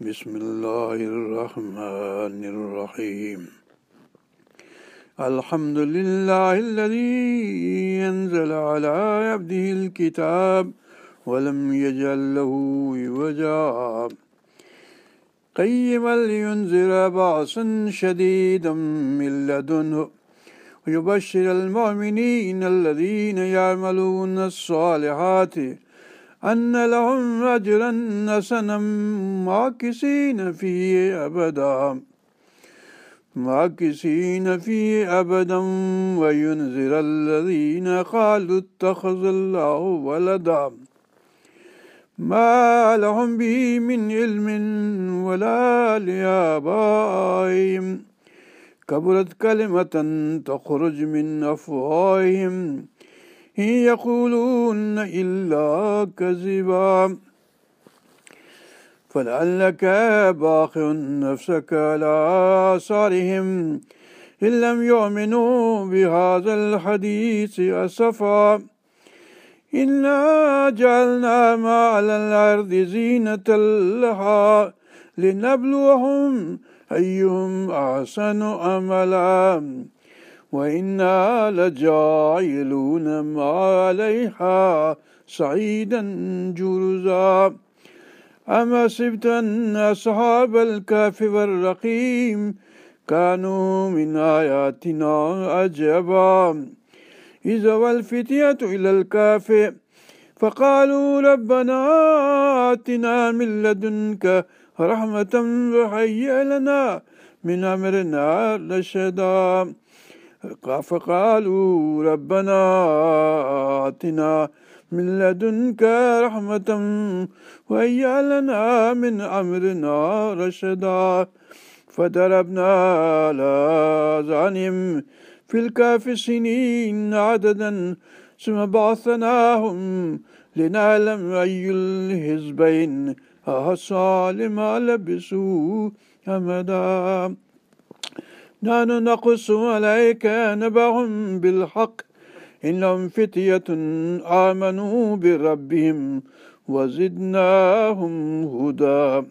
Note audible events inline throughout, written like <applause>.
بسم الله الرحمن الرحيم الحمد لله الذي أنزل على عبده الكتاب ولم يجعل له وجا قيما لينذر بأسا شديدا من لدنه ويبشر المؤمنين الذين يعملون الصالحات أن لهم أجرا نسنا ماكسين فيه أبدا ماكسين فيه أبدا وينذر الذين قالوا اتخذ الله ولدا ما لهم به من علم ولا لآبائهم كبرت كلمة تخرج من أفواههم إن يقولون إلا كذبا فلعلك باخ نفسك على آثارهم إن لم يؤمنوا بهذا الحديث أسفا إنا جعلنا ما على الأرض زينة لها لنبلوهم أيهم أحسن أملاً وإنا لجاعلون ما عليها صعيدا جرزا أما سبت أن أصحاب الكهف والرقيم كانوا من آياتنا عجبا إذا والفتية إلى الكهف فقالوا ربنا آتنا من لدنك رحمة وهيئ لنا من أمرنا رشدا فقالوا ربنا آتنا من لدنك رحمة وهي لنا من أمرنا رشدا فضربنا على أذانهم في الكهف سنين عددا ثم بعثناهم لنعلم أي الحزبين أحصى لما لبسوا أمدا نحن نقص عليك نبعهم بالحق إنهم فتية آمنوا بربهم وزدناهم هدى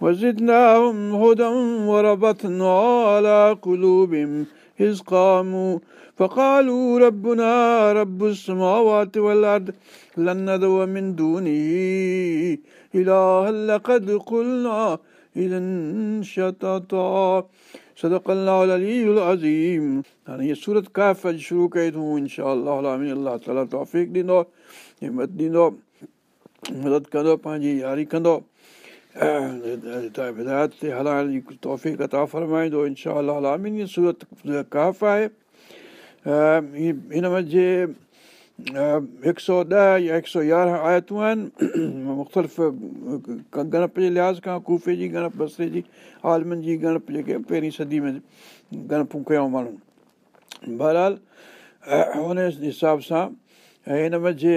وزدناهم هدى وربطنا على قلوبهم إذ قاموا فقالوا ربنا رب السماوات والأرض لن ندعو من دونه إلها لقد قلنا إذا شططا शुरू कई अथऊं इनशा अलाह तौफ़ीक़ ॾींदो हिमत ॾींदो मदद कंदो पंहिंजी यारी कंदो हलाइण जी तौफ़ इनशा सूरत काइफ़ आहे हिनम जे हिकु सौ ॾह या हिकु सौ यारहं आयतूं आहिनि मुख़्तलिफ़ गणप जे लिहाज़ खां कूफे जी गणप बसरे जी आलमनि जी गणप जेके पहिरीं सदी में गणपूं कयूं माण्हू बहरहाल हुन हिसाब सां हिन में जे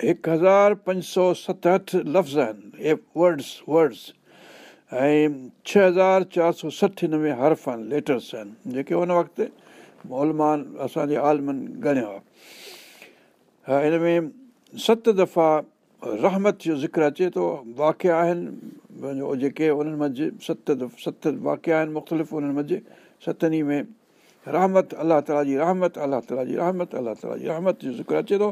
हिकु हज़ार पंज सौ सतहठि लफ़्ज़ आहिनि वर्ड्स वर्ड्स ऐं छह हज़ार चारि सौ सठि हिन में हर्फ़ आहिनि लेटर्स आहिनि जेके हुन वक़्तु मौलमान असांजे आलमन ॻणियो आहे हा हिन में सत दफ़ा रहमत जो ज़िक्र अचे थो वाक़िया आहिनि जेके उन्हनि मंझि सत दफ़ सत वाक़िया आहिनि मुख़्तलिफ़ उन्हनि मंझि सतनि में रहमत अलाह ताला जी रहमत अलाह ताला जी रहमत अलाह ताला जी रहमत जो ज़िक्र अचे थो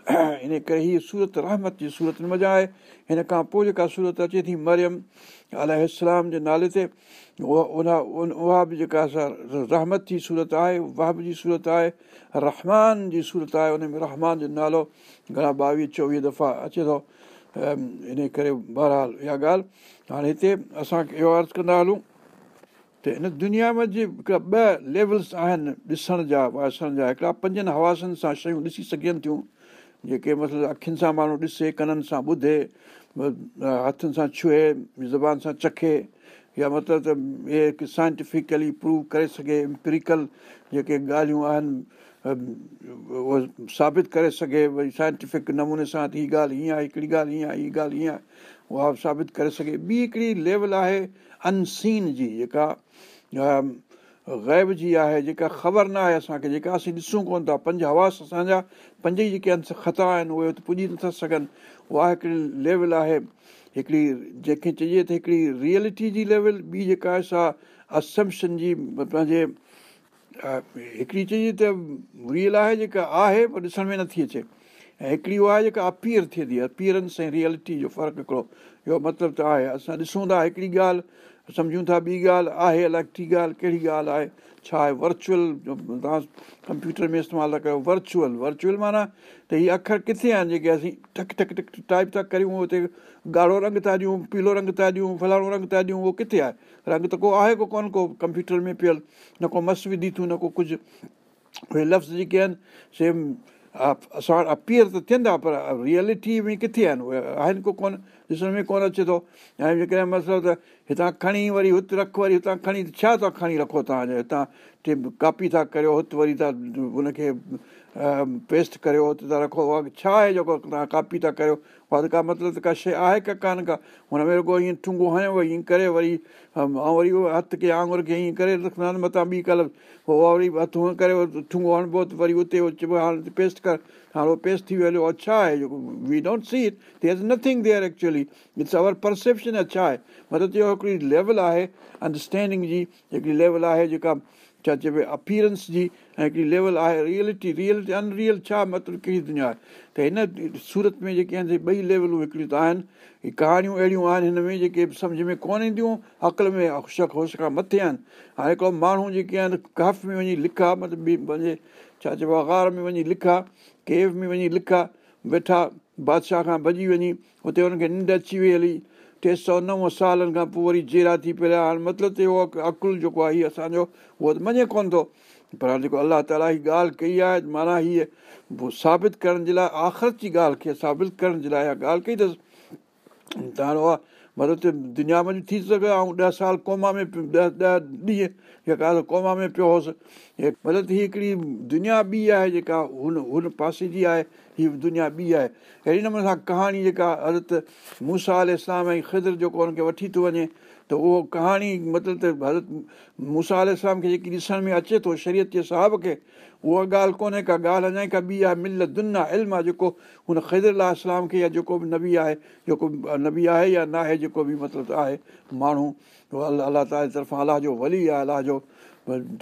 <clears throat> इन करे हीअ सूरत रहमत जी सूरत मज़ा आहे हिन खां पोइ जेका सूरत अचे थी मरियम अलाम जे नाले ते उहा उन उन उहा बि जेका असां रहमत जी सूरत आहे वाहब जी सूरत आहे रहमान जी सूरत आहे उन में रहमान जो नालो घणा ॿावीह चोवीह दफ़ा अचे थो इन करे बहरहाल इहा ॻाल्हि हाणे हिते असांखे इहो अर्ज़ु कंदा हलूं त हिन दुनिया में जे हिकिड़ा ॿ लेवल्स आहिनि ॾिसण जा वासण जा हिकिड़ा पंजनि हवासनि सां शयूं ॾिसी सघनि थियूं जेके मतिलबु अखियुनि सां माण्हू ॾिसे कननि सां ॿुधे हथनि सां छुहे ज़बान सां चखे या मतिलबु त इहे साइंटिफिकली प्रूव करे सघे इम्पिरिकल जेके ॻाल्हियूं आहिनि उहो साबित करे सघे भई साइंटिफिक नमूने सां त हीअ ॻाल्हि हीअं आहे हिकिड़ी ॻाल्हि हीअं आहे हीअ ॻाल्हि हीअं आहे उहा साबित करे सघे ॿी हिकिड़ी लेवल आहे अनसीन जी जेका ग़ैब जी आहे जेका ख़बर न आहे असांखे जेका असीं ॾिसूं कोन था पंज हवास असांजा पंज ई जेके आहिनि ख़ता आहिनि उहे पुॼी नथा सघनि उहा हिकिड़ी लेवल आहे हिकिड़ी जंहिंखे चइजे त हिकिड़ी रियलिटी जी लेवल ॿी जेका आहे सा असम्पशन जी पंहिंजे हिकिड़ी चइजे त रियल आहे जेका आहे पर ॾिसण में नथी अचे ऐं हिकिड़ी उहा आहे जेका अपियर थिए थी अपियरेंस ऐं रियलिटी जो फ़र्क़ु हिकिड़ो इहो मतिलबु त आहे असां ॾिसूं था हिकिड़ी ॻाल्हि सम्झूं था ॿी ॻाल्हि आहे अलाए टी ॻाल्हि कहिड़ी ॻाल्हि आहे छा आहे वर्चुअल तव्हां कंप्यूटर में इस्तेमालु था कयो वर्चुअल वर्चुअल माना त हीअ अख़र किथे आहिनि जेके असीं ठक ठक टक टाइप था करियूं हुते ॻाढ़ो रंग था ॾियूं पीलो रंग था ॾियूं फलाणो रंग था ॾियूं उहो किथे आहे रंग त को आहे कोन को कंप्यूटर में पियल न को मसु विधी थियूं न को कुझु उहे लफ़्ज़ जेके आहिनि असां वटि अपियर त थियनि था पर रियलिटी में किथे आहिनि उहे आहिनि को कोन ॾिसण में कोन अचे थो ऐं जेकॾहिं मसलो त हितां खणी वरी हुते रख वरी हितां खणी छा था खणी रखो तव्हांजो हितां टे कापी था करियो हुते वरी था हुनखे पेस्ट करियो हुते था रखो छा आहे जेको तव्हां कापी था करियो उहा त का मतिलबु त का शइ आहे का कान का हुन में रुॻो ईअं ठुंगो हणियो ईअं करे वरी ऐं वरी उहो हथ खे आङुर खे ईअं करे रखंदा आहिनि मथां ॿी कलर पोइ वरी हथु करे ठुंगो हणिबो त वरी उते चइबो आहे पेस्ट कर हाणे उहो पेस्ट थी वियो हलियो छा आहे जेको we don't see it there is nothing there actually it's our perception छा आहे मतिलबु इहो हिकिड़ी लेवल आहे अंडरस्टैंडिंग जी हिकिड़ी लेवल आहे जेका छा चइबो आहे अपीरेंस जी ऐं हिकिड़ी लेवल आहे रियलिटी रियलिटी अनरियल छा मतिलबु कहिड़ी दुनिया आहे त हिन सूरत में जेके आहिनि ॿई लेवलूं हिकिड़ियूं त आहिनि ही कहाणियूं अहिड़ियूं आहिनि हिन में जेके सम्झि में कोन ईंदियूं अक़ल में शक होश खां मथे आहिनि हाणे हिकिड़ो माण्हू जेके आहिनि कफ़ में वञी लिखा मतिलबु ॿी पंहिंजे छा चइबो आहे ग़ार में वञी लिखा केव में वञी लिखा वेठा बादशाह खां भॼी वञी हुते हुनखे निंड अची वई हली टे सौ नव सालनि खां पोइ वरी ज़ेरा थी पिया हाणे मतिलबु त उहो अकुलु जेको आहे हीअ असांजो उहो त मञे कोन थो पर हाणे जेको अलाह ताला हीअ ॻाल्हि कई आहे माना हीअ साबित करण जे लाइ आख़िरत जी ॻाल्हि खे साबित करण जे लाइ इहा ॻाल्हि कई अथसि त हाणे उहा मतिलबु हुते दुनिया भॼी थी सघियो आहे ऐं ॾह साल कोमा में ॾह ॾह ॾींहं जेका कोमा में पियो हुउसि मतिलबु हीअ हिकिड़ी दुनिया ॿी आहे जेका हुन हुन पासे जी आहे हीअ दुनिया ॿी आहे अहिड़े नमूने सां कहाणी जेका हज़रत मूसा अल इस्लाम ऐं ख़िदर जेको हुनखे वठी थो वञे त उहो कहाणी मतिलबु त हज़रत मूसा अलाम खे जेकी ॾिसण में अचे थो शरीयत जे साहब खे उहा ॻाल्हि कोन्हे का ॻाल्हि अञा का ॿी आहे मिल दुन आहे इल्मु आहे जेको हुन इस्लाम खे या जेको बि नबी आहे जेको नबी आहे या न आहे जेको बि मतिलबु आहे माण्हू अलाह अला ताल जे तरफ़ां अलाह जो वली आहे अलाह जो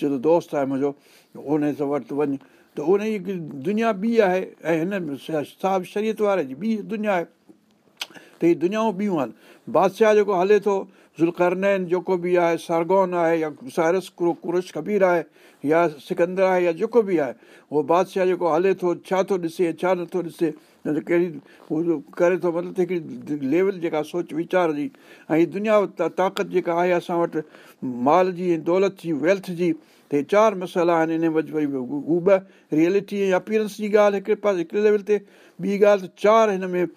जेको दोस्त आहे मुंहिंजो उन सां वरितो वञु त उनजी दुनिया ॿी आहे ऐं हिन साहिब शरीयत वारे जी ॿी दुनिया आहे त हीअ दुनियाऊं ॿियूं आहिनि बादशाह जेको हले थो ज़ुलकारनैन जेको बि आहे सारगोन आहे या सारस क्रो कुरश कबीर आहे या सिकंदर आहे या जेको बि आहे उहो बादशाह जेको हले थो छा थो ॾिसे छा नथो ॾिसे कहिड़ी उहो करे थो मतिलबु हिकिड़ी लेवल जेका सोच वीचार जी ऐं दुनिया ताक़त जेका आहे असां वटि माल जी ऐं दौलत जी वेल्थ जी हे चारि मसाला आहिनि इन वज वरी हू ॿ रियलिटी ऐं अपीरेंस जी ॻाल्हि हिकिड़े पासे हिकिड़े लेवल ते ॿी ॻाल्हि त चारि हिन में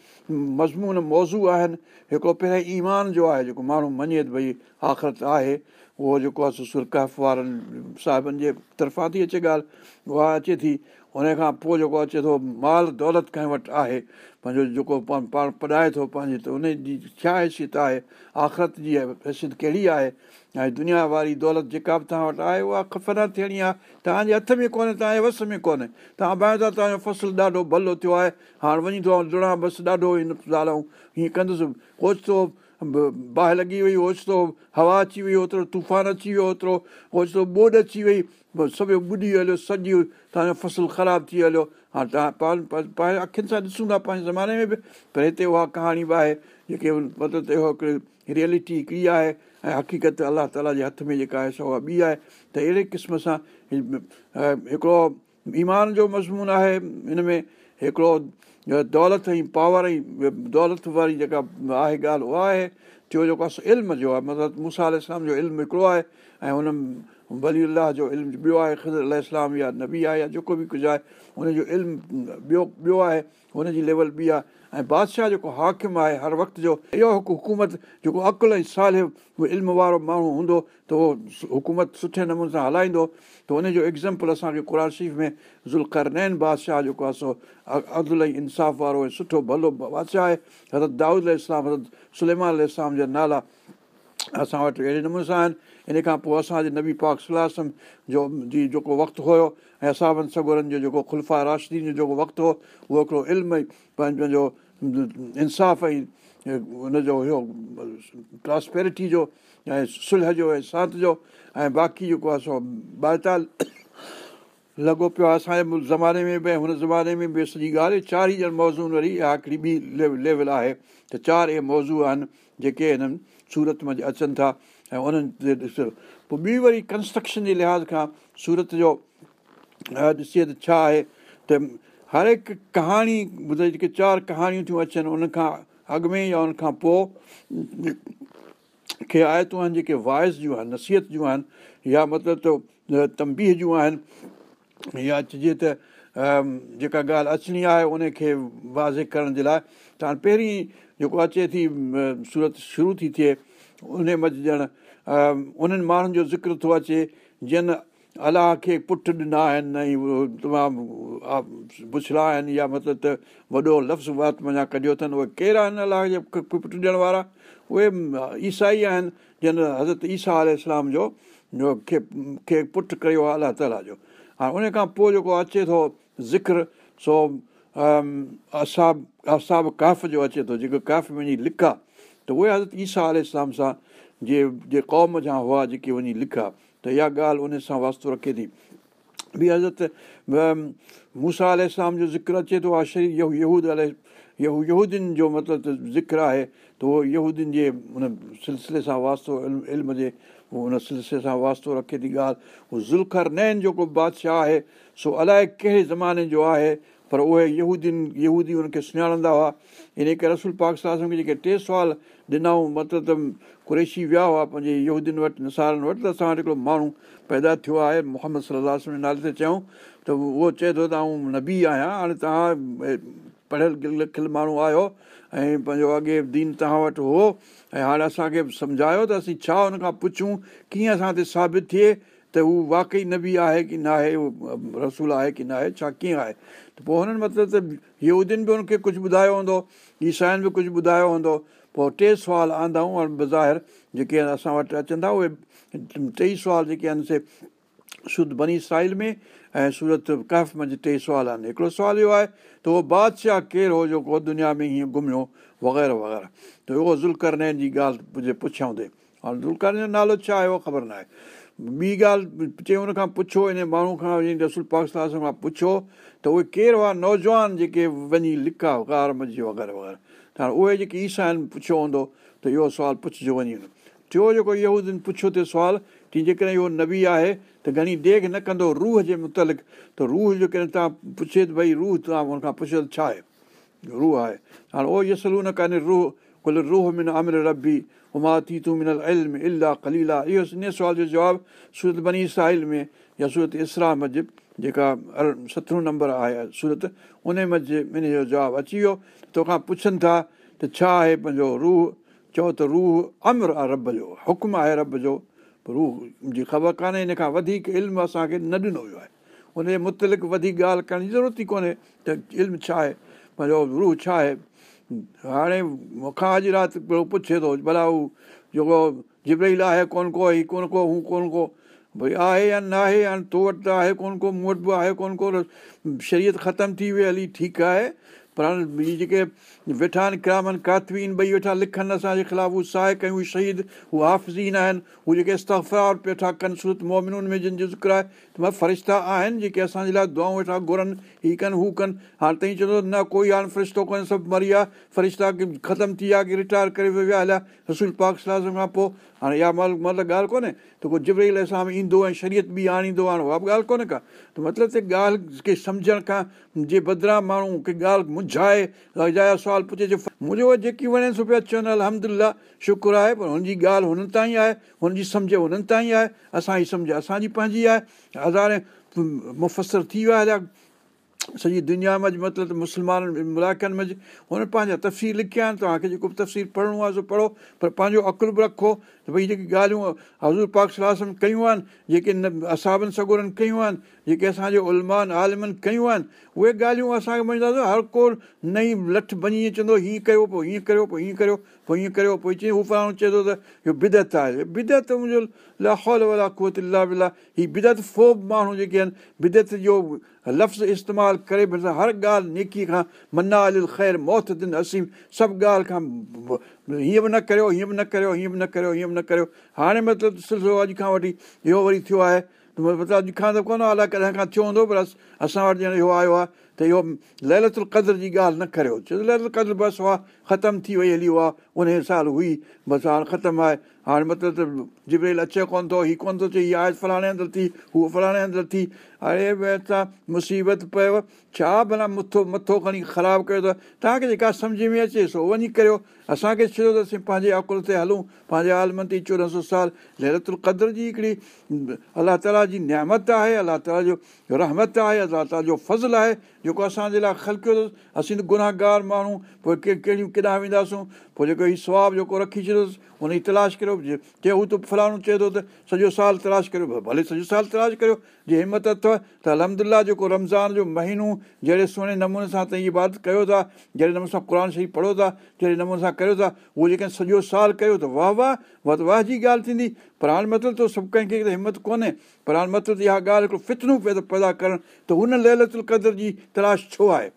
मज़मून मौज़ू आहिनि हिकिड़ो पहिरियों ईमान जो आहे जेको माण्हू मञे त भई आख़िरत आहे उहो जेको आहे सुरकाफ़ वारनि साहिबनि जे तरफ़ां थी अचे ॻाल्हि उहा अचे थी हुन खां पोइ जेको अचे थो माल दौलत कंहिं वटि आहे पंहिंजो जेको पाण पाण पढ़ाए थो पंहिंजे त उन जी छा हैसियत आहे आख़िरत जी हैसियत कहिड़ी आहे ऐं दुनिया वारी दौलत जेका बि तव्हां वटि आहे उहा ख़तनत थियणी आहे तव्हांजे हथ में कोन्हे तव्हांजे वस में कोन्हे तव्हां ॿुधायो था तव्हांजो फ़सुलु ॾाढो भलो थियो आहे हाणे वञी थो ऐं ॾुण बस ॾाढो हिन ज़ाल हीअं कंदुसि कोचे बाहि लॻी वई ओचितो हवा अची वई ओतिरो तूफ़ान अची वियो ओतिरो ओचितो ॿोॾि अची वई सॼो ॿुॾी हलियो सॼी तव्हांजो फ़सुलु ख़राबु थी हलियो हाणे तव्हां पाण पंहिंजे अखियुनि सां ॾिसूं था पंहिंजे ज़माने में बि पर हिते उहा कहाणी बि आहे जेके मतिलबु त इहो हिकिड़ी रियलिटी हिकिड़ी आहे ऐं हक़ीक़त अलाह ताला जे हथ में जेका आहे उहा ॿी आहे त अहिड़े क़िस्म सां हिकिड़ो ईमान जो मज़मून आहे हिन में हिकिड़ो दौलत ऐं पावर ऐं दौलत वारी जेका आहे ॻाल्हि उहा आहे छो जेको आहे इल्मु जो आहे मतिलबु मूंसा इस्लाम जो इल्मु हिकिड़ो आहे ऐं हुन वली अलाह जो इल्मु ॿियो आहे ख़ज़र अल इस्लाम या नबी आहे या जेको बि कुझु आहे हुनजो इल्मु ॿियो ॿियो आहे हुनजी लेवल बि आहे ऐं बादशाह जेको हाकिम आहे हर वक़्तु जो इहो हिकु हुकूमत जेको अकुलु ऐं साल इल्म वारो माण्हू हूंदो त उहो हुकूमत सुठे नमूने सां हलाईंदो त हुनजो एग्ज़ाम्पल असांखे क़ुर शरीफ़ में ज़ुलैन बादशाह जेको आहे सो अदुल ऐं इंसाफ़ वारो ऐं सुठो भलो बादशाह आहे हज़रत दाऊद इस्लाम हज़रत सुलेमान अल जा नाला असां वटि अहिड़े नमूने सां आहिनि इन खां पोइ असांजे नबी पाक सलाहु जो जी जेको वक़्तु हुयो ऐं असां वन सगोरनि जो जेको खुल्फा राशिदीन जो जेको वक़्तु हो उहो हिकिड़ो इल्मु पंहिंजो इंसाफ़ ऐं उनजो हुयो ट्रांस्पेरिटी जो ऐं सुलह जो ऐं शांत जो ऐं बाक़ी जेको आहे सो बातताल लॻो पियो आहे असांजे ज़माने में बि हुन ज़माने में बि सॼी ॻाल्हि चारि ई ॼण मौज़ू वरी इहा हिकिड़ी ॿी लेवल आहे त चारि इहे मौज़ू आहिनि जेके हिननि सूरत में अचनि था ऐं उन्हनि ते ॾिसो पोइ ॿी वरी कंस्ट्रक्शन जे लिहाज़ खां सूरत जो ॾिसिजे त छा आहे त हर हिकु कहाणी ॿुधाए जेके चारि कहाणियूं थियूं अचनि उनखां अॻु में या उनखां पोइ खे आयतूं आहिनि जेके वॉइस जूं आहिनि नसीहत जूं आहिनि या मतिलबु त तंबीअ जूं आहिनि या चइजे त जेका ॻाल्हि अचणी आहे उनखे वाज़े करण जे लाइ त हाणे पहिरीं जेको अचे थी सूरत शुरू थी थिए उन उनमें ॼण उन्हनि माण्हुनि जो ज़िक्र थो अचे जिन अलाह खे पुठि ॾिना आहिनि ऐं तमामु बुछड़ा आहिनि या मतिलबु त वॾो लफ़्ज़ वात मञा कढियो अथनि उहे कहिड़ा आहिनि अलाह जे पुटु ॾियण वारा उहे ईसाई आहिनि जिन हज़रत ईसा आल इस्लाम जो खे पुठि कयो आहे अलाह ताला जो हाणे उन खां पोइ जेको अचे थो ज़िक्र सो असाब असाब कफ़ जो अचे थो जेके काफ़ वञी लिखा त उहे हज़रत ईसा आल इस्लाम सां जे जे क़ौम जा हुआ जेके वञी लिखा त इहा ॻाल्हि उन सां वास्तो रखे थी ॿी हज़रत मूसा आल इस्लाम जो ज़िक्र अचे थो आहे यहू यहूद अल यहू अलूदियुनि जो मतिलबु ज़िक्र आहे त उहो यहूदियुनि जे उन सिलसिले सां वास्तो इल्म इल्म जे उहो उन सिलसिले सां वास्तो रखे थी ॻाल्हि उहो ज़ुल्कर नएन जेको बादशाह आहे सो अलाए कहिड़े ज़माने जो आहे पर उहे यहूदियुनि यहूदी हुनखे सुञाणंदा हुआ इन करे असुल पाकिस्तान खे जेके टे सवाल ॾिनऊं मतिलबु त क़ुरेशी विया हुआ पंहिंजे यहूदीनि वटि निसारनि वटि त असां वटि हिकिड़ो माण्हू पैदा थियो आहे मोहम्मद सलाहु नाले ते चयूं त उहो चए थो त आउं नबी आहियां हाणे तव्हां पढ़ियल लिखियल माण्हू आयो ऐं पंहिंजो अॻे दीन तव्हां वटि हुओ ऐं हाणे असांखे सम्झायो त असीं छा हुन खां पुछूं कीअं असां ते साबित थिए त हू वाक़ई न बि आहे की न आहे उहो रसूल आहे की न आहे छा कीअं आहे त पोइ हुननि मतिलबु त यूदियुनि बि हुनखे कुझु ॿुधायो हूंदो ईसाइनि बि कुझु ॿुधायो हूंदो पोइ टे सुवाल आंदाऊं ऐं बज़ाहिर जेके असां वटि अचनि था उहे टई सुवाल जेके आहिनि से शुद्ध बनी साइल में ऐं सूरत कैफ़ मंझि टे सुवाल आहिनि हिकिड़ो सुवालु इहो आहे त उहो बादशाह केरु हो जेको दुनिया में हीअं घुमियो वग़ैरह वग़ैरह त उहो ज़ुल्करनेन जी ॻाल्हि पुछां हूंदे हाणे ज़ुल्करन जो नालो छा आहे उहो ख़बर न आहे ॿी ॻाल्हि चई हुन खां पुछो हिन माण्हू खां वञी रसुल पाकिस्तान खां पुछो त उहे केरु हुआ नौजवान जेके वञी लिखा कार मंझि वग़ैरह वग़ैरह त हाणे उहे जेके ईसा आहिनि पुछियो हूंदो त इहो सुवालु पुछिजो वञे टियों जेको इहो पुछियो थिए सुवालु तीं जेकॾहिं इहो नबी आहे त घणी देख न कंदो रूह जे मुतलिक़ त रूह जो कॾहिं तव्हां पुछे त भई रूह तव्हां हुनखां पुछल छा आहे रूह आहे हाणे उहो यसलू न कान्हे रूह कुल रूह मिन अमिर रबी उमा थी तू मिनल इल्म इला कलीला इहो इन सुवाल जो जवाबु सूरत बनी साहिल में या सूरत इसरा मजिब जेका अर सतरो नंबर आहे सूरत उन इन जो जवाबु अची वियो तोखां पुछनि था त छा आहे पंहिंजो रूह चओ त रूह आहे रब जो हुकुम आहे रब जो पर हू मुंहिंजी ख़बर कान्हे हिन खां वधीक इल्मु असांखे न ॾिनो वियो आहे हुन जे मुतलिक़ वधीक ॻाल्हि करण जी ज़रूरत ई कोन्हे त इल्मु छा आहे पंहिंजो रूह छा आहे हाणे मूंखां अॼु राति पहिरियों पुछे थो भला हू जेको जिबरील आहे कोन को हीउ कोन को हू कोन को भई आहे या न आहे या तो वटि त आहे कोन को मूं वटि बि आहे कोन को शरीयत ख़तमु थी वई हली ठीकु आहे पर ॿी जेके वेठा आहिनि किरामनि कातवीन ॿई वेठा लिखनि असांजे ख़िलाफ़ु हू साए कयूं शहीद हू हफ़ज़ीन आहिनि हू जेके इस्तफ़ार वेठा कनि सूरत मोबिनुनि में जिन जो ज़िक्र आहे त मां फ़रिश्ता आहिनि जेके असांजे लाइ दुआऊं वेठा घुरनि हीअ कनि हू कनि हाणे तईं चवंदो न कोई हाणे फ़रिश्तो कोन्हे सभु मरी विया फ़रिश्ता ख़तमु थी विया की रिटायर करे विया हलिया रसूल पाक सलाह खां पोइ हाणे इहा मतिलबु ॻाल्हि कोन्हे त को जबरल असां में ईंदो ऐं शरीयत बि आणींदो आहे उहा बि ॻाल्हि कोन्हे का त मतिलबु त ॻाल्हि खे सम्झण खां जे बदिरां माण्हू के ॻाल्हि मुझाए जा सुवाल पुछे जे मुंहिंजो जेकी वणे सुठा चवनि अहमदुल्ला शुक्रु आहे पर हुनजी ॻाल्हि हुननि ताईं आहे हुनजी सम्झ हुननि ताईं आहे असांजी सम्झ असांजी पंहिंजी आहे हज़ारे मुफ़सिर थी विया हुया सॼी दुनिया में मतिलबु मुस्लमाननि मुलाक़नि में हुन पंहिंजा तफ़सीर लिखिया आहिनि तव्हांखे जेको बि तफ़सीर पढ़णो आहे सो पढ़ो पर पंहिंजो बि रखो त भई जेके ॻाल्हियूं हज़ूर पाक स्वासन कयूं आहिनि जेके न असाबनि सगुरनि कयूं आहिनि जेके असांजे उलमान आलिमनि कयूं आहिनि उहे ॻाल्हियूं असांखे मञीदा हर को नई लठ भञी चवंदो हीअं कयो पोइ हीअं कयो पोइ हीअं कयो पोइ हीअं कयो पोइ चई हू पाण चए थो त इहो बिदत आहे बिदत मुंहिंजो लाहौल वाला हीअ बिदत फोब माण्हू जेके आहिनि बिदत जो लफ़्ज़ इस्तेमालु करे हर ॻाल्हि नेकी खां मना अल ख़ैर मौत दिन असीम सभु ॻाल्हि खां हीअं बि न करियो हीअं बि न करियो हीअं बि न करियो हीअं बि न करियो हाणे मतिलबु सिलसिलो अॼु खां वठी इहो वरी थियो आहे मतिलबु अॼु खां त कोन अलाए कॾहिं खां थियो हूंदो पर असां वटि ॼण इहो आयो आहे त इहो ललतु उलक़द्र जी ॻाल्हि न करियो छो त ललतुल क़दुरु बसि उहा ख़तमु थी वई हली उहा उन साल हुई बसि हाणे ख़तमु आहे हाणे मतिलबु त जिबरेल अचे कोन्ह थो हीउ कोन्ह थो चए हीअ आयत फलाणे हंधि थी हूअ फलाणे हंधि थी अड़े तव्हां मुसीबत पियो छा भला मथो मथो खणी ख़राबु कयो अथव तव्हांखे जेका सम्झि में अचे सो वञी करियो असांखे छॾियो त असीं पंहिंजे अकुल ते हलूं पंहिंजे आलमनि ते चोॾहं सौ साल नरतुल क़द्र जी हिकिड़ी अलाह ताला जी न्यामत आहे अलाह ताला जो रहमत आहे अलाह ताला जो फ़ज़ल आहे जेको असांजे लाइ ख़लकियो अथसि असीं त गुनाहगार माण्हू पोइ के कहिड़ियूं केॾांहुं वेंदासीं पोइ जेको हीउ सुवाबु जेको रखी छॾियोसि हुन जी तलाश करियो चए हू त फलाणो चए थो त सॼो साल तलाश करियो भले सॼो साल तलाश करियो जे हिमत अथव त अलहमिला जेको रमज़ान जो महीनो जहिड़े सुहिणे नमूने सां तव्हां इहा बात कयो था जहिड़े नमूने सां क़ुर शरीफ़ पढ़ो था जहिड़े नमूने सां कयो था उहो जेकॾहिं सॼो साल कयो त वाह वाह व त वाह जी ॻाल्हि थींदी पर हाणे मतिलबु त सभु कंहिंखे त हिमत कोन्हे पर हाणे मतिलबु इहा ॻाल्हि हिकिड़ो फितनो पैदा करणु त हुन लैलतुल कदर जी तलाश छो आहे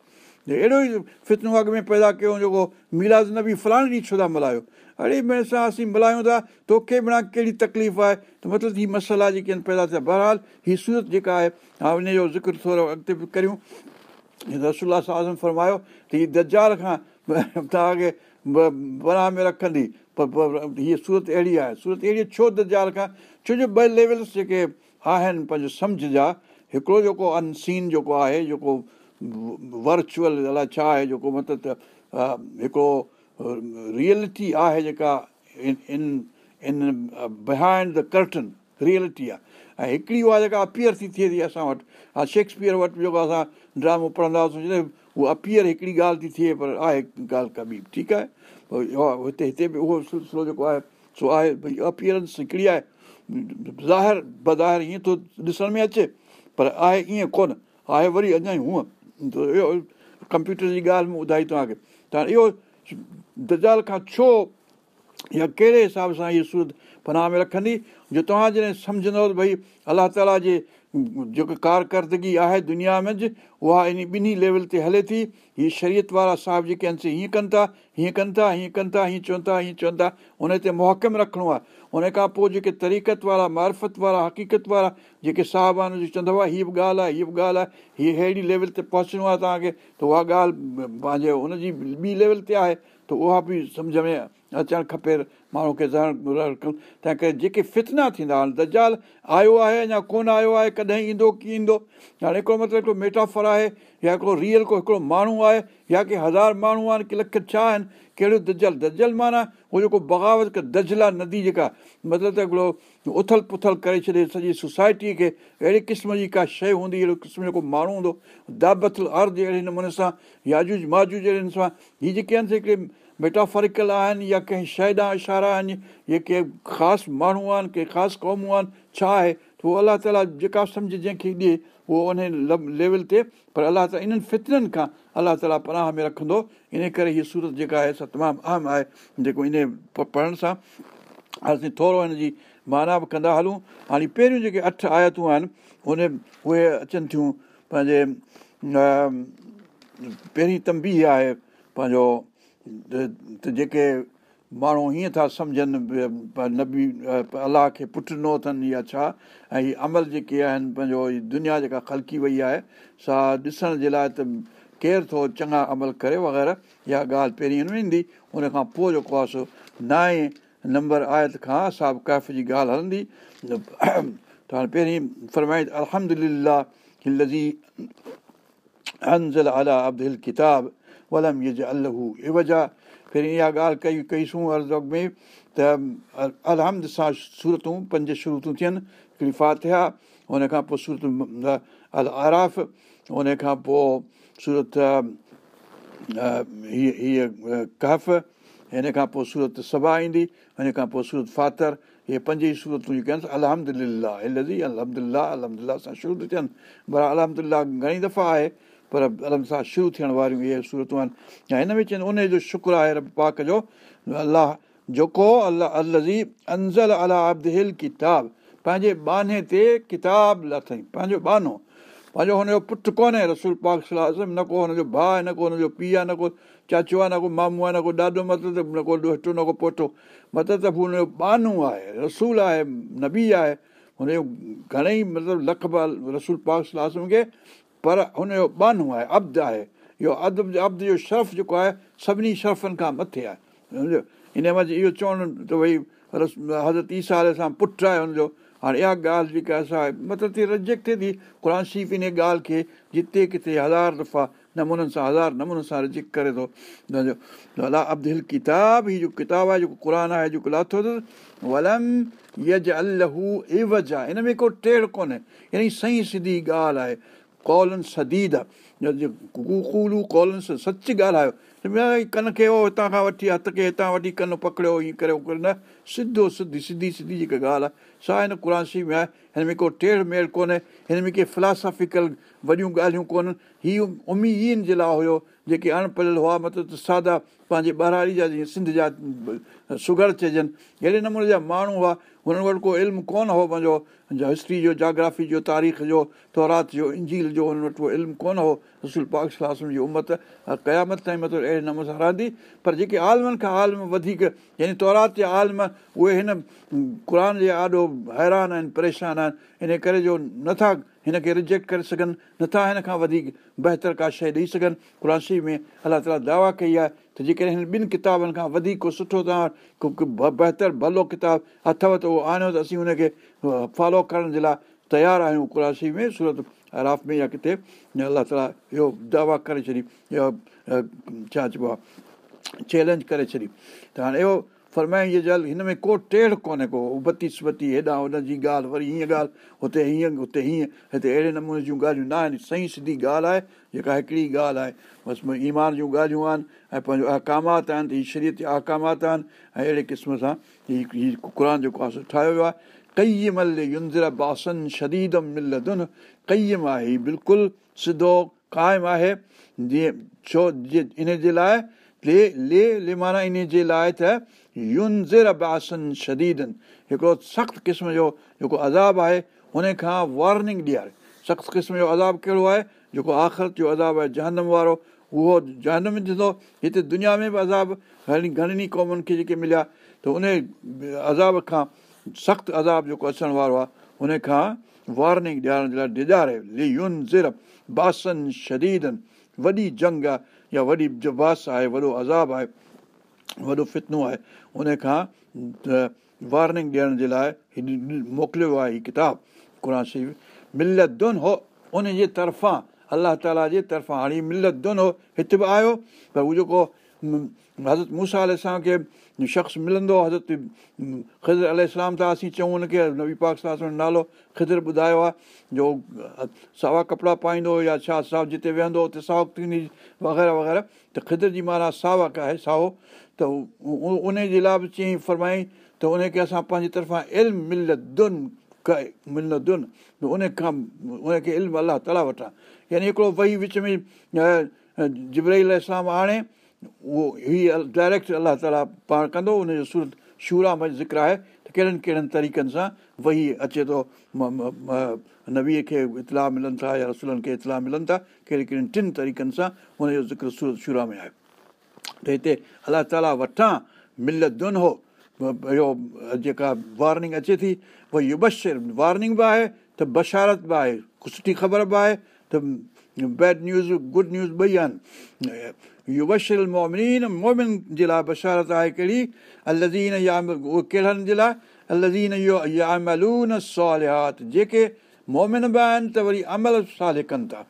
अहिड़ो ई फितनो अॻु में पैदा कयूं जेको मीराज़ नबी फलाण ॾींहुं छो था मल्हायो अहिड़े भेण सां असीं मल्हायूं था तोखे बिना कहिड़ी तकलीफ़ आहे त मतिलबु हीअ मसाला जेके आहिनि पैदा थिया बहरहाल हीअ सूरत जेका आहे हा इन जो ज़िक्र थोरो अॻिते बि करियूं रसोल्ला सां आज़म फरमायो त हीअ दजार खां तव्हांखे बराह में रखंदी पर हीअ सूरत अहिड़ी आहे सूरत अहिड़ी छो दजार खां छो जो ॿ लेवल्स जेके आहिनि पंहिंजो सम्झ जा हिकिड़ो जेको अनसीन जेको आहे जेको वर्चुअल अलाए छा आहे जेको मतिलबु त हिकिड़ो रिएलिटी आहे जेका इन इन इन बिहाइंड द करटन रिएलिटी आहे ऐं हिकिड़ी उहा जेका अपियर थी थिए थी असां वटि हा शेक्सपियर वटि जेको असां ड्रामो पढ़ंदा हुआसीं उहा अपियर हिकिड़ी ॻाल्हि थी थिए पर आहे ॻाल्हि कॿी ठीकु आहे हिते हिते बि उहो सिलसिलो जेको आहे सो आहे भई अपियरेंस हिकिड़ी आहे ज़ाहिर बज़ाहिर हीअं थो ॾिसण में अचे पर आहे ईअं कोन आहे वरी अञा ई हूअं इहो कंप्यूटर जी ॻाल्हि मूं ॿुधाई तव्हांखे त इहो दज़ाल खां छो या कहिड़े हिसाब सां इहा सूरत पनाह में रखंदी जो तव्हां जॾहिं सम्झंदव भई अलाह ताला जे जेका कारकरदगी आहे दुनिया में उहा इन ॿिन्ही लेवल ते हले थी हीअ शरीयत वारा साहिब जेके आहिनि से हीअं कनि था हीअं कनि था हीअं कनि था हीअं चवनि था हीअं चवनि था उन ते मुहकिमु रखिणो आहे उन खां पोइ जेके तरीक़त वारा मारफत वारा हक़ीक़त वारा जेके साहबान चवंदो आहे हीअ बि ॻाल्हि आहे हीअ बि ॻाल्हि आहे हीअ अहिड़ी लेवल ते पहुचणो आहे तव्हांखे त उहा ॻाल्हि पंहिंजे हुनजी ॿी लेवल ते आहे त उहा बि सम्झ में अचणु खपे माण्हू खे ज़हर ज़हण कनि तंहिं करे जेके फितना थींदा आहिनि दजाल आयो आहे अञा कोन आयो आहे कॾहिं ईंदो कीअं ईंदो हाणे हिकिड़ो मतिलबु हिकिड़ो मेटाफर आहे या हिकिड़ो रियल को हिकिड़ो माण्हू आहे या की हज़ार माण्हू आहिनि की लख छा आहिनि कहिड़ो दजल दजल माना उहो जेको बग़ावत दज़ला नदी जेका मतिलबु त हिकिड़ो उथल पुथल करे छॾे सॼी सोसाइटीअ खे अहिड़े क़िस्म जी का शइ हूंदी अहिड़ो क़िस्म जो को माण्हू हूंदो दाबथल अर्ध अहिड़े नमूने सां याजूज जूज माजूज जहिड़े सां हीअ जेके आहिनि हिकिड़े बेटा आहिनि या कंहिं शइ ॾांहुं इशारा आहिनि या के ख़ासि माण्हू आहिनि के ख़ासि क़ौमूं आहिनि छा आहे उहो अलाह ताला जेका सम्झि जंहिंखे ॾिए उहो उन लेवल ते पर अलाह ताला इन्हनि फितरनि खां अलाह ताला पनाह में रखंदो इन करे हीअ सूरत जेका आहे तमामु अहम आहे जेको इन पढ़ण सां असीं थोरो हिन जी माना बि कंदा हलूं हाणे पहिरियूं जेके अठ आयतूं आहिनि उन उहे अचनि थियूं पंहिंजे पहिरीं तंबी आहे पंहिंजो त जेके माण्हू हीअं था सम्झनि नबी अलाह खे पुठि न अथनि या छा ऐं हीअ अमल जेके आहिनि पंहिंजो दुनिया जेका ख़लकी वई आहे सा ॾिसण जे लाइ त केरु थो चङा अमल करे वग़ैरह इहा ॻाल्हि पहिरीं न ईंदी उन खां पोइ जेको आहे सो नाए नंबर आयत खां साब कैफ़ जी ॻाल्हि हलंदी त हाणे पहिरीं अलहमदिल्ला हिलज़ी अंज़ल अला अब्दुल किताबु वलम यज अलहू इव जा पहिरीं इहा ॻाल्हि कई कईसूं सूं अर्द में त अलहमद सां सूरतूं पंज सूरतूं थियनि हिकिड़ी फातिहा हुन खां पोइ सूरत अल आराफ़ उन खां पोइ सूरत हीअ हीअ कहफ़ हिन खां पोइ सूरत सभा ईंदी हिन खां पोइ सूरत फातर इहे पंज ई सूरतूं जेके आहिनि अलहमदिल्ला लाज़ी अलहमिल्ला अलहमदिल्ला सां शुरू थियनि पर अलहमदिल्ला घणी दफ़ा आहे पर अलम सां शुरू थियण वारियूं इहे सूरतूं आहिनि ऐं हिन में चवंदा आहिनि उन जो शुक्रु आहे पाक जो अलाह जेको अलाह अल लज़ीज़ अला अब्दिल किताब पंहिंजे बाने ते किताबु लथई पंहिंजो बानो पंहिंजो हुनजो पुटु कोन्हे रसूल पाक सलाह न को हुनजो भाउ आहे न को हुनजो पीउ आहे न को चाचो आहे न को मामो आहे न को ॾाॾो मतिलबु न को ॾोहटो न को पोटो मतिलबु त हुनजो बानो आहे रसूल आहे नबी आहे हुनजो घणेई मतिलबु रसूल पाक खे पर हुनजो बानू आहे अब्द आहे इहो अदब अब्द जो शर्फ़ जेको आहे सभिनी शर्फनि खां मथे आहे सम्झो इनमां इहो चवणु त भई हज़रत ईसा साल सां पुटु आहे हुनजो हाणे इहा ॻाल्हि जेका असां मतिलबु कि रिजेक्ट थिए थी क़ुर शीफ़ इन ॻाल्हि खे जिते किथे हज़ार दफ़ा नमूननि सां हज़ार नमूननि सां रिजेक्ट करे थो अला अब्दुल किताब हीअ किताबु आहे जेको क़ुर आहे जेको लाथो वलम यज एवज आहे हिन में को टेड़ कोन्हे यानी सही सिधी ॻाल्हि आहे कॉलनि सदीद कूलू कॉलनि सां सच ॻाल्हायो कन खे उहो हितां खां वठी हथ खे हितां वठी कनि पकड़ियो हीअं करियो न सिधो सिधी सिधी सिधी जेका ॻाल्हि आहे छा हिन कुराशी में आहे हिन में को टेड़ मेड़ कोन्हे हिन में के फिलासॉफिकल वॾियूं ॻाल्हियूं कोन्हनि हीअ उमीद जे लाइ हुयो जेके अणपढ़ियल हुआ मतिलबु त सादा पंहिंजे ॿारीअ जा जीअं सिंध जा सुगर चइजनि अहिड़े नमूने जा माण्हू हुआ हुननि वटि को इल्मु कोन हो पंहिंजो जो हिस्ट्री जो जाग्राफ़ी जो तारीख़ जो तौरात जो इंजील जो हुन वटि उहो इल्मु कोन हो रसूल पाक जी उमत क़यामत ताईं मतिलबु अहिड़े नमूने सां रहंदी पर जेके आलमनि खां आलम वधीक यानी तौरात जा आलम उहे हिन क़ुर जे ॾाढो हैरान आहिनि परेशान आहिनि इन करे जो नथा हिनखे रिजेक्ट करे सघनि नथा हिन खां वधीक बहितर का शइ ॾेई सघनि क़ुर शइ में अलाह ताला दावा कई आहे त जेकॾहिं हिन ॿिनि किताबनि खां वधीक को सुठो तव्हां वटि बहितर भलो किताबु अथव त उहो आणियो त असीं हुनखे फॉलो करण जे लाइ तयारु आहियूं कराशी में सूरत अराफ़ में या किथे अलाह ताला इहो दावा करे छॾी इहो छा चइबो आहे चैलेंज करे छॾी त हाणे इहो फरमाइण फरमाई जल हिन में को टेड़ कोन्हे को उबती सुबती हेॾां होॾां जी ॻाल्हि वरी हीअं ॻाल्हि हुते हीअं हुते हीअं हिते अहिड़े नमूने जूं ॻाल्हियूं न आहिनि सही सिधी ॻाल्हि आहे जेका हिकिड़ी ॻाल्हि आहे बसि ईमान जूं ॻाल्हियूं आहिनि ऐं पंहिंजो अहकामात आहिनि त हीअ शरीत जा अहकामात आहिनि ऐं अहिड़े क़िस्म सां हीअ हीअ कुक़रान जेको आहे सो ठाहियो वियो आहे कय्य मल बासन शरीदीम मिल दुन कयम आहे हीउ बिल्कुलु सिधो क़ाइमु आहे जीअं छो जीअं इन जे लाइ ले ले ले माना इन जे लाइ त युनि बासन शरीदीनि हिकिड़ो सख़्तु क़िस्म जो जेको अज़ाब आहे हुन खां वॉर्निंग ॾियारे सख़्तु क़िस्म जो अज़ाब कहिड़ो आहे जेको आख़िरत जो अज़ाब आहे जहनम वारो उहो जहनम ॾिंदो हिते दुनिया में बि अज़ाब घणनि ई क़ौमुनि खे जेके मिलिया त उन अज़ाब खां सख़्तु अज़ाब जेको अचण वारो आहे हुन खां वॉर्निंग ॾियारण जे लाइ डेजारे लीर बासनि शदीदनि वॾी जंग आहे या वॾी जबास आहे वॾो अज़ाब आहे वॾो फितनो आहे उन खां वॉर्निंग ॾियण जे लाइ मोकिलियो आहे ही किताबु क़ुर शरीफ़ मिलत दुन हो उन जे तरफ़ां अलाह ताला जे तरफ़ां हाणे मिलत दुन हो हिते बि आयो पर उहो जेको हज़रत मूसा मुशाल खे शख़्स मिलंदो हज़रत हज़रती ख़ुदिराम सां असीं चऊं हुनखे नबी पाक सां असांजो नालो ख़दिर ॿुधायो आहे जो सावा कपिड़ा पाईंदो या छा साओ जिते वेहंदो उते साओ थींदी वग़ैरह वग़ैरह त ख़िदिर जी माना सावक आहे साओ त उन जे लाइ बि चई फरमाई त उनखे असां पंहिंजी तरफ़ां इल्मु मिलियलु दुन क मिल दुन उन उनखे इल्मु अलाह ताला वठां यानी हिकिड़ो वही विच में जिबरई इस्लाम आणे उहो हीअ डायरेक्ट अलाह ताला पाण कंदो उनजो सूरत शूरा में ज़िक्र आहे त कहिड़नि कहिड़नि तरीक़नि सां वही अचे थो नबीअ खे इतलाह मिलनि था या रसूलनि खे इतलाह मिलनि था कहिड़े कहिड़े टिनि तरीक़नि सां हुनजो ज़िक्र सूरत शूरा में आहे त हिते अलाह ताला वठां मिल इहो जेका वारनिंग अचे थी भई इहो बशर वॉर्निंग बि आहे त बशारत बि आहे सुठी ख़बर बि आहे त बैड न्यूज़ गुड न्यूज़ ॿई आहिनि इहो वशरोन मोमिन जे लाइ बशारत आहे कहिड़ी अल लज़ीन उहे कहिड़ लज़ीनून सालिहात जेके मोमिन बि आहिनि त वरी अमल साले कनि था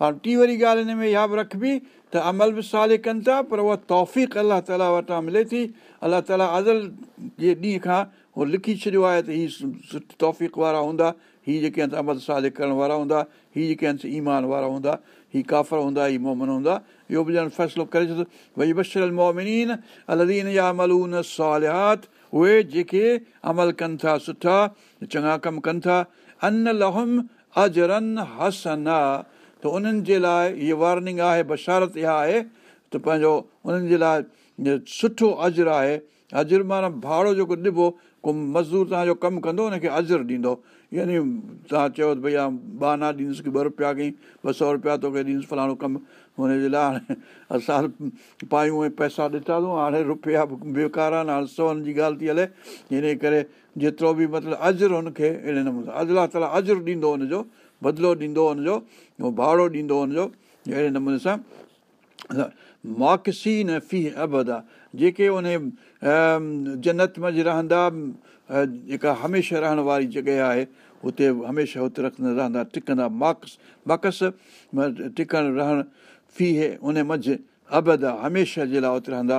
हाणे टीं वरी ॻाल्हि हिन में यादि रखिबी त अमल बि साले कनि था पर उहा तौफ़ीक़ अलाह ताला वटां मिले थी अलाह ताला आज़ल जे ॾींहं खां उहो लिखी छॾियो आहे त हीअ वारा हूंदा हीअ जेके आहिनि अमल सालि करण वारा हूंदा हीअ जेके आहिनि ईमान वारा हूंदा हीअ काफ़र हूंदा हीअ मोमन हूंदा इहो बि ॼण फ़ैसिलो करे छॾियो भई बशर मोमिनीन अलदीन या मलून सालियात उहे जेके अमल कनि था सुठा चङा कम कनि था अन लहम अजरन त उन्हनि जे लाइ इहा वार्निंग आहे बशारत इहा आहे त पंहिंजो उन्हनि जे लाइ सुठो अजर आहे अजर माना भाड़ो जेको ॾिबो को मज़दूर तव्हांजो कमु कंदो उनखे अजर ॾींदो यानी तव्हां चयो त भई बहाना ॾींदुसि की ॿ रुपिया कई ॿ सौ रुपिया तो करे ॾींदुसि फलाणो कमु हुनजे लाइ हाणे असां पायूं ऐं पैसा ॾिठा अथऊं हाणे रुपिया बेकार आहिनि हाणे सौ हुन जी ॻाल्हि थी हले हिन करे जेतिरो बि मतिलबु अजर हुनखे अहिड़े नमूने सां अज़ला ताला अज ॾींदो हुनजो बदिलो ॾींदो हुनजो ऐं भाड़ो ॾींदो हुनजो अहिड़े नमूने सां माखसी न फ़ी अबदा जेके उन जनत मज़ रहंदा जेका हमेशह रहण वारी जॻहि आहे हुते हमेशह हुते रखंदा रहंदा टिकंदा माकस मक्क टिकणु रहणु फीह उन मंझि अबदा हमेशह जे लाइ हुते रहंदा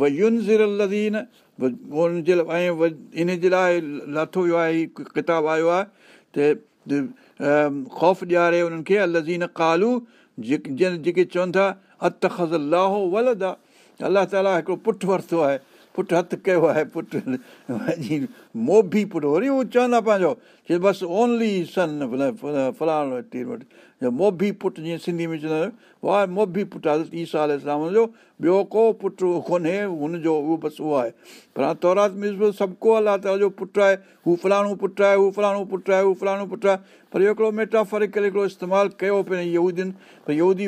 वयुनि लज़ीन ऐं इन जे लाइ लथो वियो आहे किताबु आयो आहे त ख़ौफ़ ॾियारे उन्हनि खे अल लज़ीन कालू जेके चवनि था अत ख़ज़ाहो वलदा अलाह ताला हिकिड़ो पुटु वरितो आहे पुटु हथु कयो आहे पुटु मोभी पुटु वरी उहो चवंदा पंहिंजो चए बसि ओनली सन फलाण वटि मोबी पुटु जीअं सिंधी में चवंदा आहियूं वाह मोबी पुटु आहे ईसा जो ॿियो को पुटु कोन्हे हुनजो उहो बसि उहो आहे पर तौरात में सभु को अलाह हला जो पुटु आहे हू फलाणो पुटु आहे हू फलाणो पुटु आहे हू फलाणो पुटु आहे पर इहो हिकिड़ो मेटा करे हिकिड़ो इस्तेमालु कयो यूदियुनि पर यूदी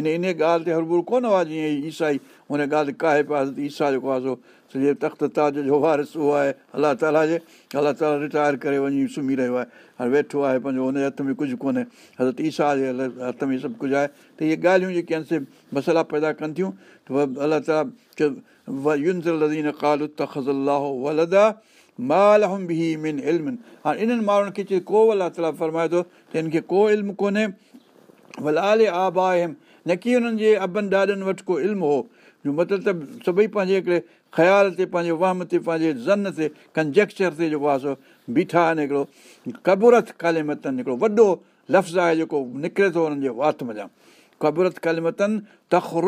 इन इन ॻाल्हि ते हरबूर कोन हुआ जीअं ईसाई हुन ॻाल्हि ते काए पिया ईसा जेको आहे सो सॼे तख़्त ताज जो वारिस उहो आहे अलाह ताला जे अलाह ताला रिटायर करे वञी सुम्ही रहियो आहे हाणे वेठो आहे पंहिंजो हुनजे हथ में कुझु कोन्हे हज़रत ईसा जे हथ में सभु कुझु आहे त इहे ॻाल्हियूं जेके आहिनि से मसाला पैदा कनि थियूं त अलाह ताला चयो कालु माल बि मिन इल्म हाणे इन्हनि माण्हुनि खे चई को अलाह ताला फ़रमाए थो त हिन खे को इल्मु कोन्हे भला आले आबा आहिनि न की हुननि जे अबनि ॾाॾनि वटि को इल्मु हो जो मतिलबु त सभई पंहिंजे हिकिड़े ख़्याल ते पंहिंजे वहम ते पंहिंजे ज़न ते कंजैक्चर ते जेको आहे सो बीठा आहिनि हिकिड़ो क़बूरत कालिमतन हिकिड़ो वॾो लफ़्ज़ु आहे जेको निकिरे थो उन्हनि जे वात मज़ा क़बूरत कालिमत तख़र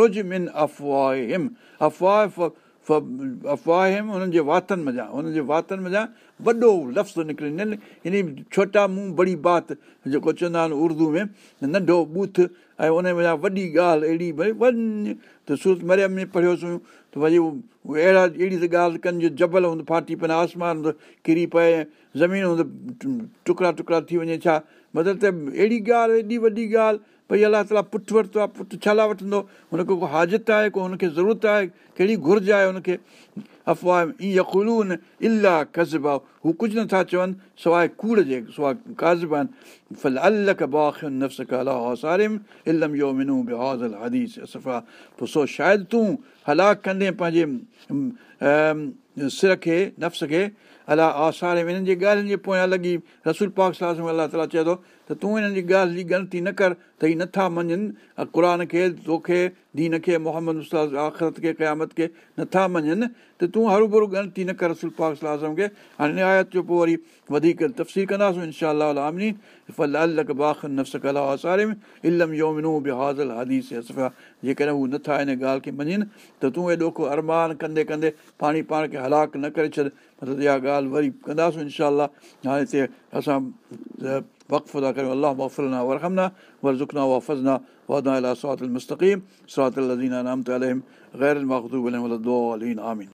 अफ़वाहिम हुननि जे वातनि मञा हुननि जे वातनि मञा वॾो लफ़्ज़ निकिरी निकिरनि हिन छोटा मूं बड़ी बात जेको चवंदा आहिनि उर्दू में नंढो बूथ ऐं उन मञा वॾी ॻाल्हि अहिड़ी भई वञ त सूरत मरिया में पढ़ियोसूं त भई उहे अहिड़ा अहिड़ी त ॻाल्हि कनि जो जबल हूंदो फाटी पिया आसमान हूंदो किरी पए ज़मीन हूंदो टुकड़ा टुकड़ा थी वञे छा मतिलबु त अहिड़ी ॻाल्हि एॾी वॾी ॻाल्हि भई अलाह ताला पुठि वरितो आहे पुटु छा ला वठंदो हुनखे को हाजत आहे को हुनखे ज़रूरत आहे कहिड़ी घुर्ज आहे हुनखे अफ़वाह ई कुझु नथा चवनि सवाइ कूड़ जे सवाइ आहिनि फल नफ़्स इलम मिनू बि हाज़ल हदीस सो शायदि तूं हलाक कंदे पंहिंजे सिर खे नफ़्स खे अलाह आसारिम में हिननि जे ॻाल्हियुनि जे पोयां लॻी रसूल पाक सलाह अलाह ताला चए थो तूं हिननि जी ॻाल्हि जी ग़लती न कर त हीअ नथा मञनि ऐं क़ुर खे तोखे दीन खे मोहम्मद उस्ताद आख़िरत खे क़यामत खे नथा मञनि त तूं हरू भरू ग़लती न कर सुलपाक सुलफ़ा खे हाणे निहायत जो पोइ वरी वधीक तफ़सील कंदासीं इनशा जेकॾहिं हू नथा हिन ॻाल्हि खे मञनि त तूं इहे को अरमान कंदे कंदे पाणी पाण खे हलाकु न करे छॾ मतिलबु इहा ॻाल्हि वरी कंदासीं इनशा हाणे हिते असां واقف كريم اللهم اغفر لنا وارحمنا وارزقنا واحفظنا واهدنا الى صراط المستقيم صراط الذين انعمت عليهم غير المغضوب عليهم ولا الضالين امين